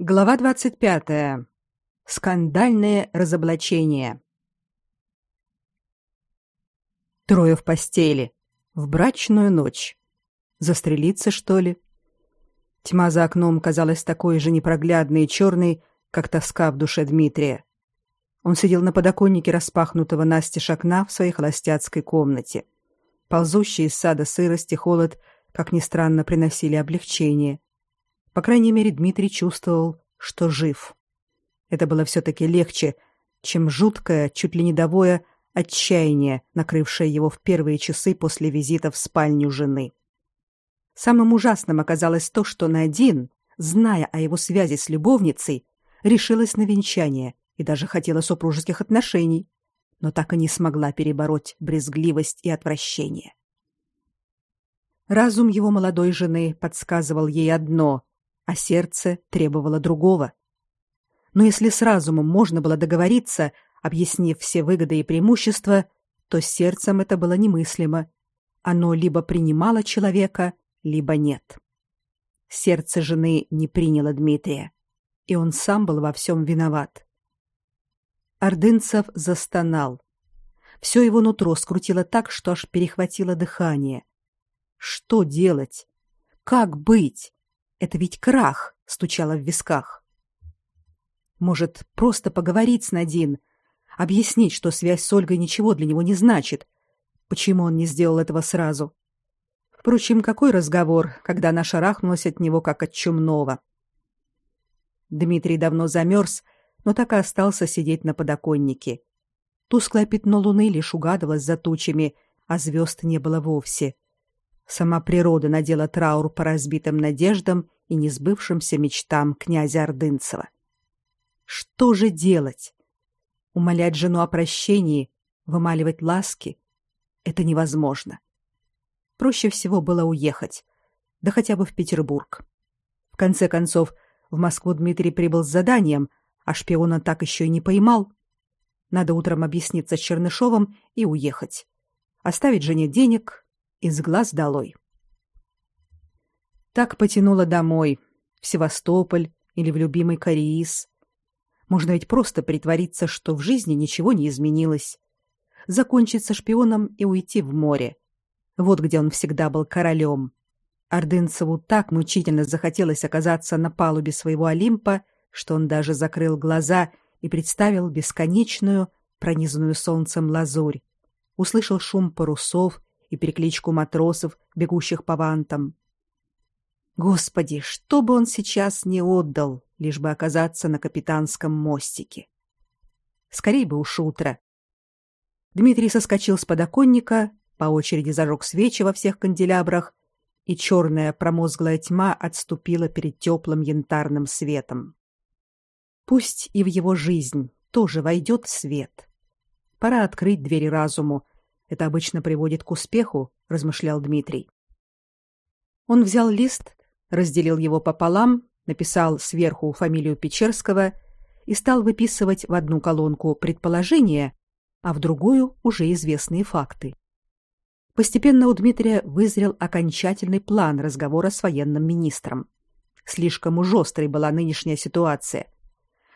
Глава 25. Скандальное разоблачение. Трое в постели. В брачную ночь. Застрелиться, что ли? Тьма за окном казалась такой же непроглядной и черной, как тоска в душе Дмитрия. Он сидел на подоконнике распахнутого настежь окна в своей холостяцкой комнате. Ползущие из сада сырость и холод, как ни странно, приносили облегчение. По крайней мере, Дмитрий чувствовал, что жив. Это было все-таки легче, чем жуткое, чуть ли не довое отчаяние, накрывшее его в первые часы после визита в спальню жены. Самым ужасным оказалось то, что Надин, зная о его связи с любовницей, решилась на венчание и даже хотела супружеских отношений, но так и не смогла перебороть брезгливость и отвращение. Разум его молодой жены подсказывал ей одно, а сердце требовало другого. Но если с разумом можно было договориться, объяснив все выгоды и преимущества, то с сердцем это было немыслимо. Оно либо принимало человека, либо нет. Сердце жены не приняло Дмитрия, и он сам был во всем виноват. Ордынцев застонал. Все его нутро скрутило так, что аж перехватило дыхание. Что делать? Как быть? Это ведь крах, стучало в висках. Может, просто поговорить с Надин, объяснить, что связь с Ольгой ничего для него не значит. Почему он не сделал этого сразу? Впрочем, какой разговор, когда она шарахнулась от него как от чумного. Дмитрий давно замерз, но так и остался сидеть на подоконнике. Тусклое пятно луны лишь угадывалось за тучами, а звезд не было вовсе. — Сама природа надела траур по разбитым надеждам и несбывшимся мечтам князя Ордынцева. Что же делать? Умолять жену о прощении, вымаливать ласки это невозможно. Проще всего было уехать, да хотя бы в Петербург. В конце концов, в Москву Дмитрий прибыл с заданием, а шпиона так еще и не поймал. Надо утром объясниться с Чернышовым и уехать. Оставить жене денег, из глаз долой. Так потянуло домой, в Севастополь или в любимый Кариис. Можно ведь просто притвориться, что в жизни ничего не изменилось. Закончить со шпионом и уйти в море. Вот где он всегда был королем. Ордынцеву так мучительно захотелось оказаться на палубе своего Олимпа, что он даже закрыл глаза и представил бесконечную, пронизанную солнцем лазурь. Услышал шум парусов и перекличку матросов, бегущих по вантам. Господи, что бы он сейчас не отдал, лишь бы оказаться на капитанском мостике. Скорей бы уж утро. Дмитрий соскочил с подоконника, по очереди зажег свечи во всех канделябрах, и черная промозглая тьма отступила перед теплым янтарным светом. Пусть и в его жизнь тоже войдет свет. Пора открыть двери разуму это обычно приводит к успеху, размышлял Дмитрий. Он взял лист, разделил его пополам, написал сверху фамилию Печерского и стал выписывать в одну колонку предположения, а в другую уже известные факты. Постепенно у Дмитрия вызрел окончательный план разговора с военным министром. Слишком уж острой была нынешняя ситуация.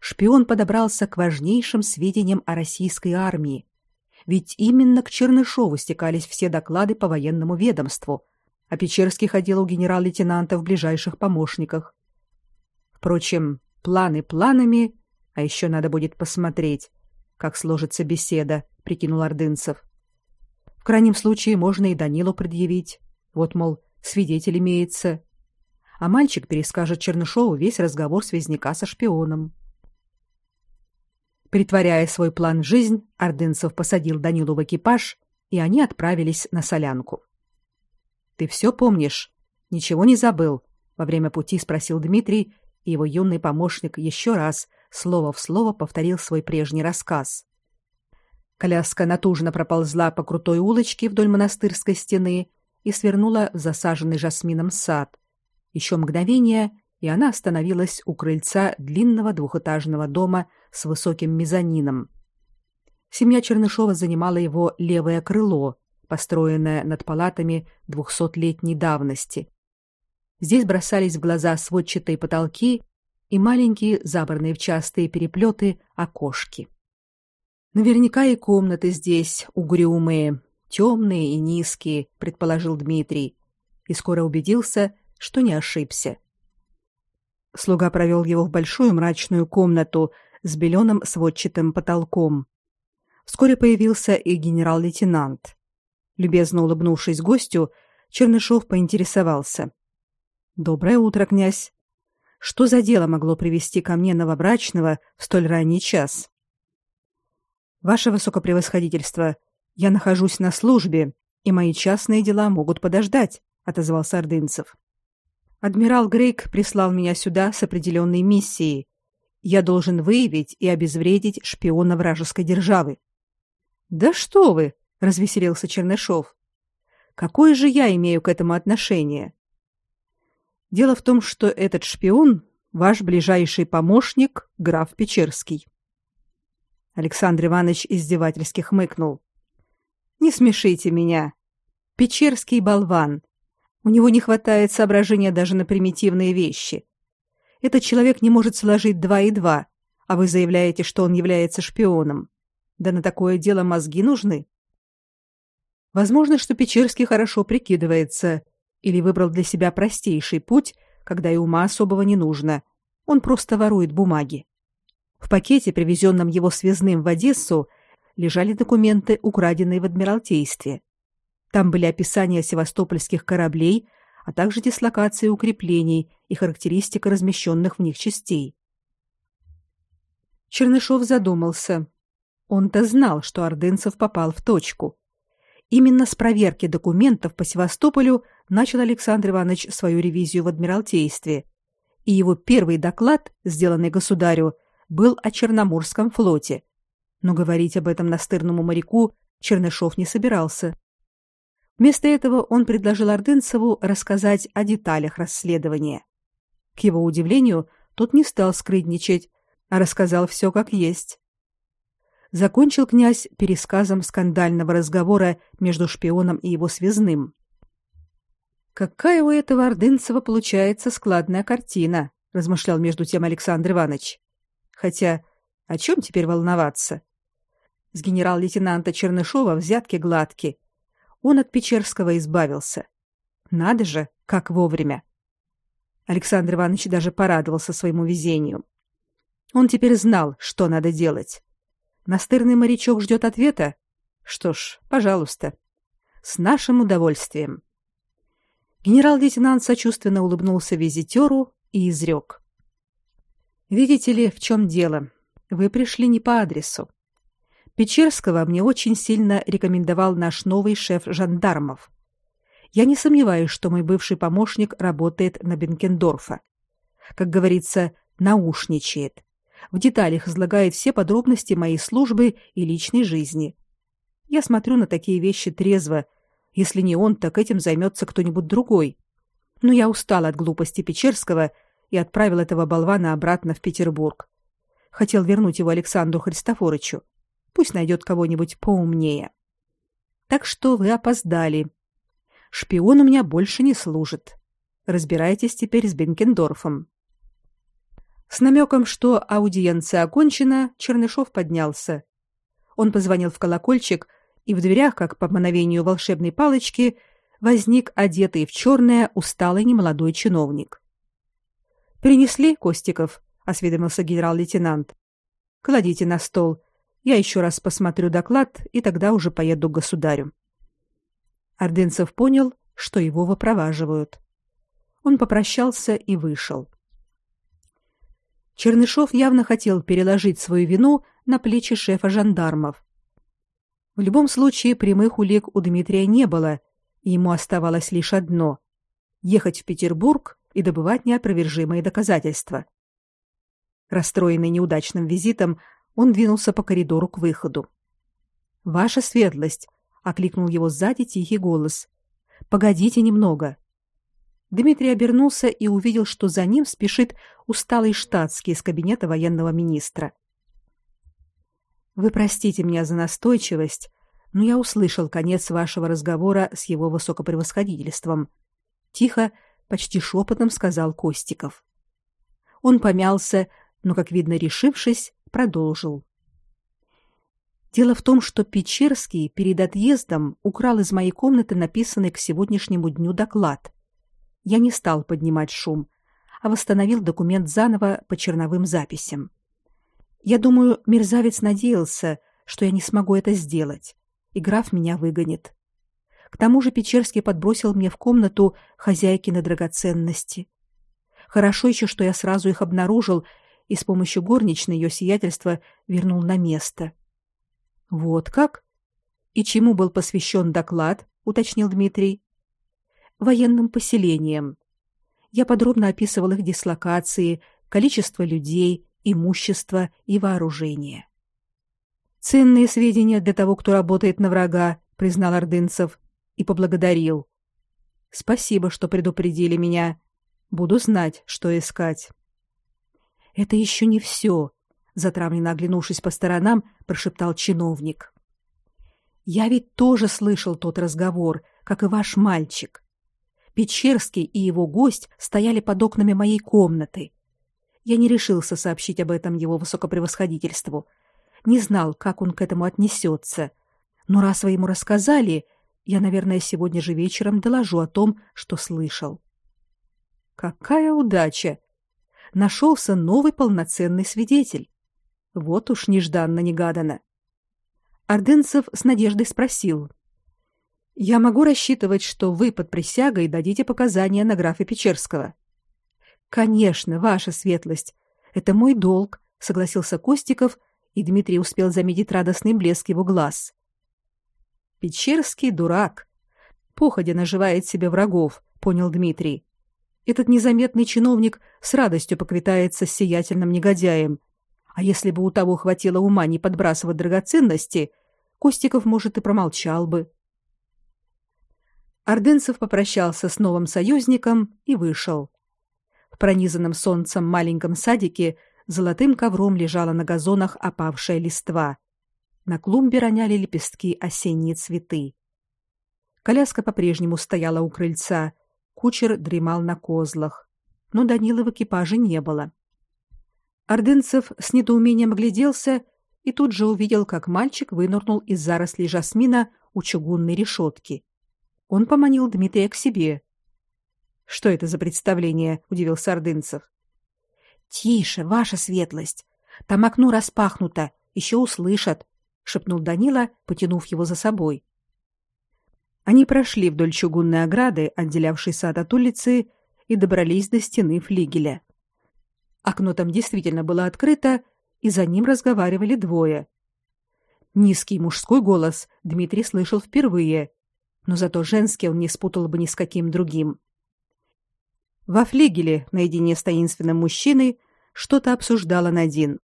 Шпион подобрался к важнейшим сведениям о российской армии, ведь именно к Чернышову стекались все доклады по военному ведомству, а Печерский ходил у генерал-лейтенанта в ближайших помощниках. Впрочем, планы планами, а еще надо будет посмотреть, как сложится беседа, прикинул Ордынцев. В крайнем случае можно и Данилу предъявить. Вот, мол, свидетель имеется. А мальчик перескажет Чернышову весь разговор связняка со шпионом. Притворяя свой план в жизнь, Ордынцев посадил Данилу в экипаж, и они отправились на солянку. Ты все помнишь? Ничего не забыл? Во время пути спросил Дмитрий, и его юный помощник еще раз, слово в слово, повторил свой прежний рассказ. Коляска натужно проползла по крутой улочке вдоль монастырской стены и свернула в засаженный жасмином сад. Еще мгновение, и она остановилась у крыльца длинного двухэтажного дома с высоким мезонином. Семья Чернышова занимала его левое крыло, построенное над палатами двухсотлетней давности. Здесь бросались в глаза сводчатые потолки и маленькие, забранные в частые переплеты, окошки. Наверняка и комнаты здесь угрюмые, темные и низкие, предположил Дмитрий, и скоро убедился, что не ошибся. Слуга провел его в большую мрачную комнату с беленым сводчатым потолком. Вскоре появился и генерал-лейтенант. Любезно улыбнувшись гостю, Чернышов поинтересовался: "Доброе утро, князь. Что за дело могло привести ко мне новобрачного в столь ранний час?" "Ваше высокопревосходительство, я нахожусь на службе, и мои частные дела могут подождать", отозвался Ордынцев. "Адмирал Грейк прислал меня сюда с определенной миссией. Я должен выявить и обезвредить шпиона вражеской державы". "Да что вы?" развеселился Чернышов. Какое же я имею к этому отношение? Дело в том, что этот шпион ваш ближайший помощник, граф Печерский. Александр Иванович издевательски хмыкнул. Не смешите меня. Печерский болван. У него не хватает соображения даже на примитивные вещи. Этот человек не может сложить два и два, а вы заявляете, что он является шпионом. Да на такое дело мозги нужны. Возможно, что Печерский хорошо прикидывается или выбрал для себя простейший путь, когда и ума особого не нужно. Он просто ворует бумаги. В пакете, привезенном его связным в Одессу, лежали документы, украденные в Адмиралтействе. Там были описания севастопольских кораблей, а также дислокации укреплений и характеристика размещенных в них частей. Чернышов задумался. Он-то знал, что Ордынцев попал в точку. Именно с проверки документов по Севастополю начал Александр Иванович свою ревизию в Адмиралтействе, и его первый доклад, сделанный государю, был о Черноморском флоте. Но говорить об этом настырному моряку Чернышов не собирался. Вместо этого он предложил Ордынцеву рассказать о деталях расследования. К его удивлению, тот не стал скрытничать, а рассказал все как есть закончил князь пересказом скандального разговора между шпионом и его связным. Какая у этого Ордынцева получается складная картина, размышлял между тем Александр Иванович. Хотя о чем теперь волноваться? С генерал-лейтенанта Чернышова взятки гладки. Он от Печерского избавился. Надо же, как вовремя. Александр Иванович даже порадовался своему везению. Он теперь знал, что надо делать. Настырный морячок ждет ответа? Что ж, пожалуйста. С нашим удовольствием. Генерал-лейтенант сочувственно улыбнулся визитеру и изрек. Видите ли, в чем дело? Вы пришли не по адресу. Печерского мне очень сильно рекомендовал наш новый шеф жандармов. Я не сомневаюсь, что мой бывший помощник работает на Бенкендорфа. Как говорится, наушничает в деталях излагает все подробности моей службы и личной жизни. Я смотрю на такие вещи трезво. Если не он, так этим займется кто-нибудь другой. Но я устал от глупости Печерского и отправил этого болвана обратно в Петербург. Хотел вернуть его Александру Христофоровичу. Пусть найдет кого-нибудь поумнее. Так что вы опоздали. Шпион у меня больше не служит. Разбирайтесь теперь с Бенкендорфом. С намеком, что аудиенция окончена, Чернышов поднялся. Он позвонил в колокольчик, и в дверях, как по мановению волшебной палочки, возник одетый в черное усталый немолодой чиновник. «Принесли, Костиков?» — осведомился генерал-лейтенант. «Кладите на стол. Я еще раз посмотрю доклад, и тогда уже поеду к государю». Ордынцев понял, что его выпроваживают. Он попрощался и вышел. Чернышов явно хотел переложить свою вину на плечи шефа жандармов. В любом случае прямых улик у Дмитрия не было, и ему оставалось лишь одно ехать в Петербург и добывать неопровержимые доказательства. Расстроенный неудачным визитом, он двинулся по коридору к выходу. "Ваша светлость", окликнул его сзади тихий голос. "Погодите немного". Дмитрий обернулся и увидел, что за ним спешит усталый штатский из кабинета военного министра. Вы простите меня за настойчивость, но я услышал конец вашего разговора с его высокопревосходительством, тихо, почти шепотом сказал Костиков. Он помялся, но, как видно, решившись, продолжил. Дело в том, что Печерский перед отъездом украл из моей комнаты написанный к сегодняшнему дню доклад. Я не стал поднимать шум, а восстановил документ заново по черновым записям. Я думаю, мерзавец надеялся, что я не смогу это сделать, и граф меня выгонит. К тому же Печерский подбросил мне в комнату хозяйки на драгоценности. Хорошо еще, что я сразу их обнаружил и с помощью горничной ее сиятельства вернул на место. — вот как? И чему был посвящен доклад, уточнил Дмитрий. Военным поселениям. Я подробно описывал их дислокации, количество людей, имущество и вооружение. Ценные сведения для того, кто работает на врага, признал Ордынцев и поблагодарил. Спасибо, что предупредили меня. Буду знать, что искать. Это еще не все затравленно оглянувшись по сторонам, прошептал чиновник. Я ведь тоже слышал тот разговор, как и ваш мальчик. Печерский и его гость стояли под окнами моей комнаты. Я не решился сообщить об этом его высокопревосходительству. Не знал, как он к этому отнесется. Но раз вы ему рассказали, я, наверное, сегодня же вечером доложу о том, что слышал. Какая удача! Нашелся новый полноценный свидетель. Вот уж нежданно-негаданно. Ордынцев с надеждой спросил. «Я могу рассчитывать, что вы под присягой дадите показания на графа Печерского?» «Конечно, ваша светлость. Это мой долг», — согласился Костиков, и Дмитрий успел заметить радостный блеск его глаз. «Печерский дурак. Походя наживает себе врагов», — понял Дмитрий. «Этот незаметный чиновник с радостью поквитается с сиятельным негодяем, а если бы у того хватило ума не подбрасывать драгоценности, Костиков, может, и промолчал бы. Ордынцев попрощался с новым союзником и вышел. В пронизанном солнцем маленьком садике золотым ковром лежала на газонах опавшая листва. На клумбе роняли лепестки осенние цветы. Коляска по-прежнему стояла у крыльца, кучер дремал на козлах, но Данилы в экипаже не было. — Ордынцев с недоумением огляделся и тут же увидел, как мальчик вынырнул из зарослей жасмина у чугунной решетки. Он поманил Дмитрия к себе. Что это за представление? удивился Ордынцев. Тише, ваша светлость. Там окно распахнуто, еще услышат, шепнул Данила, потянув его за собой. Они прошли вдоль чугунной ограды, отделявшей сад от улицы, и добрались до стены флигеля. Окно там действительно было открыто, и за ним разговаривали двое. Низкий мужской голос Дмитрий слышал впервые, но зато женский он не спутал бы ни с каким другим. Во флигеле, наедине с таинственным мужчиной, что-то обсуждала Надин.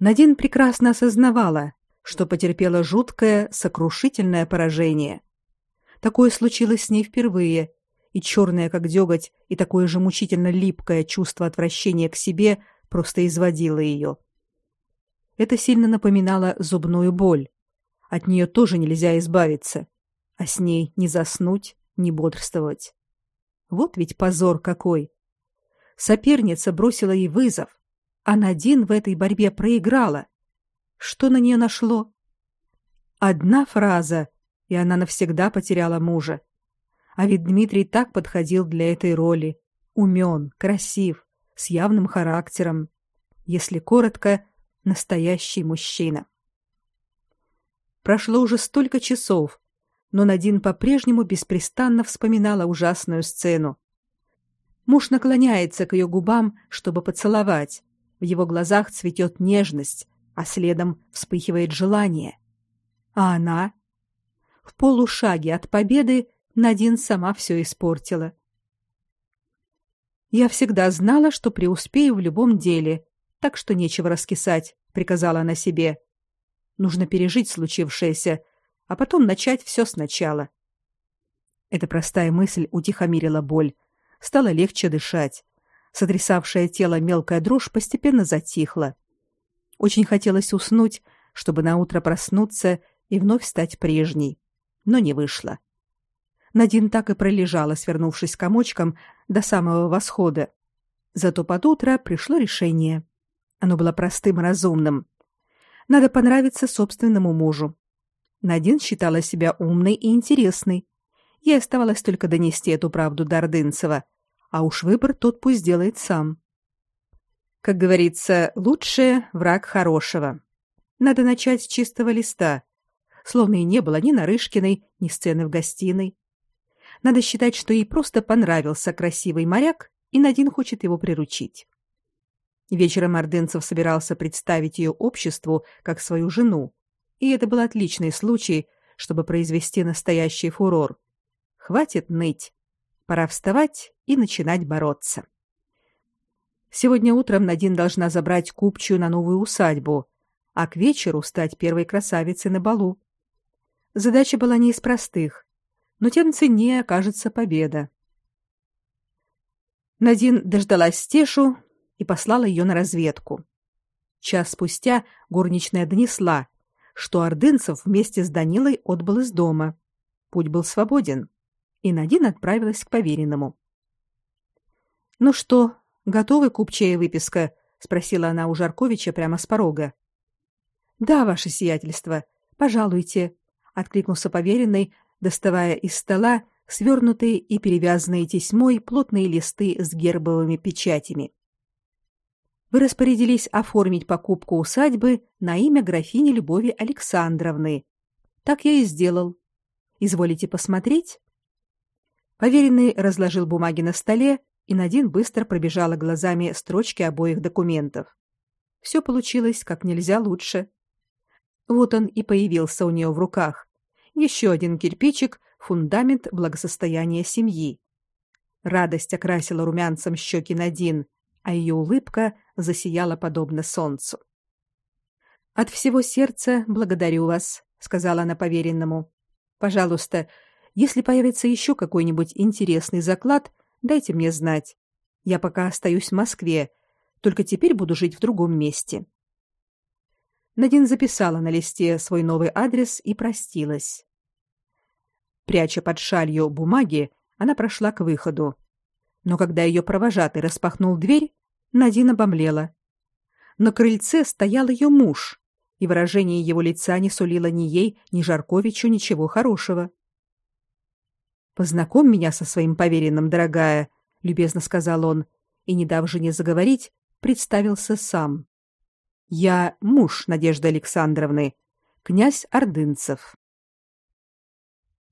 Надин прекрасно осознавала, что потерпела жуткое, сокрушительное поражение. Такое случилось с ней впервые, и черное, как деготь, и такое же мучительно липкое чувство отвращения к себе просто изводило ее. Это сильно напоминало зубную боль. От нее тоже нельзя избавиться, а с ней не заснуть, не бодрствовать. Вот ведь позор какой! Соперница бросила ей вызов, а Надин в этой борьбе проиграла. Что на нее нашло? Одна фраза, и она навсегда потеряла мужа. А ведь Дмитрий так подходил для этой роли. Умен, красив, с явным характером. Если коротко, настоящий мужчина. Прошло уже столько часов, но Надин по-прежнему беспрестанно вспоминала ужасную сцену. Муж наклоняется к ее губам, чтобы поцеловать. В его глазах цветет нежность, а следом вспыхивает желание. А она? В полушаге от победы Надин сама все испортила. Я всегда знала, что преуспею в любом деле, так что нечего раскисать, приказала она себе. Нужно пережить случившееся, а потом начать все сначала. Эта простая мысль утихомирила боль, стало легче дышать. Сотрясавшее тело мелкая дрожь постепенно затихла. Очень хотелось уснуть, чтобы на утро проснуться и вновь стать прежней, но не вышло. Надин так и пролежала, свернувшись комочком, до самого восхода. Зато под утро пришло решение. Оно было простым и разумным. Надо понравиться собственному мужу. Надин считала себя умной и интересной. Ей оставалось только донести эту правду до Ордынцева, а уж выбор тот пусть делает сам. Как говорится, лучшее враг хорошего. Надо начать с чистого листа, словно и не было ни Нарышкиной, ни сцены в гостиной. Надо считать, что ей просто понравился красивый моряк, и Надин хочет его приручить. Вечером Ордынцев собирался представить ее обществу как свою жену, и это был отличный случай, чтобы произвести настоящий фурор. Хватит ныть. Пора вставать и начинать бороться. Сегодня утром Надин должна забрать купчую на новую усадьбу, а к вечеру стать первой красавицей на балу. Задача была не из простых, но тем ценнее окажется победа. Надин дождалась Стешу и послала ее на разведку. Час спустя горничная донесла, что Ордынцев вместе с Данилой отбыл из дома. Путь был свободен, и Надин отправилась к поверенному. «Ну что, готовы купчая выписка?» — спросила она у Жарковича прямо с порога. «Да, ваше сиятельство, пожалуйте», — откликнулся поверенный, доставая из стола свернутые и перевязанные тесьмой плотные листы с гербовыми печатями. Вы распорядились оформить покупку усадьбы на имя графини Любови Александровны. Так я и сделал. Изволите посмотреть? Поверенный разложил бумаги на столе, и Надин быстро пробежала глазами строчки обоих документов. Все получилось как нельзя лучше. Вот он и появился у нее в руках, еще один кирпичик фундамент благосостояния семьи. Радость окрасила румянцем щеки Надин, а ее улыбка засияла подобно солнцу. От всего сердца благодарю вас, сказала она поверенному. Пожалуйста, если появится еще какой-нибудь интересный заклад, дайте мне знать. Я пока остаюсь в Москве, только теперь буду жить в другом месте. Надин записала на листе свой новый адрес и простилась. Пряча под шалью бумаги, она прошла к выходу. Но когда ее провожатый распахнул дверь, Надин обомлела. На крыльце стоял ее муж, и выражение его лица не сулило ни ей, ни Жарковичу ничего хорошего. Познакомь меня со своим поверенным, дорогая, любезно сказал он, и не дав жене заговорить, представился сам. Я муж Надежды Александровны, князь Ордынцев.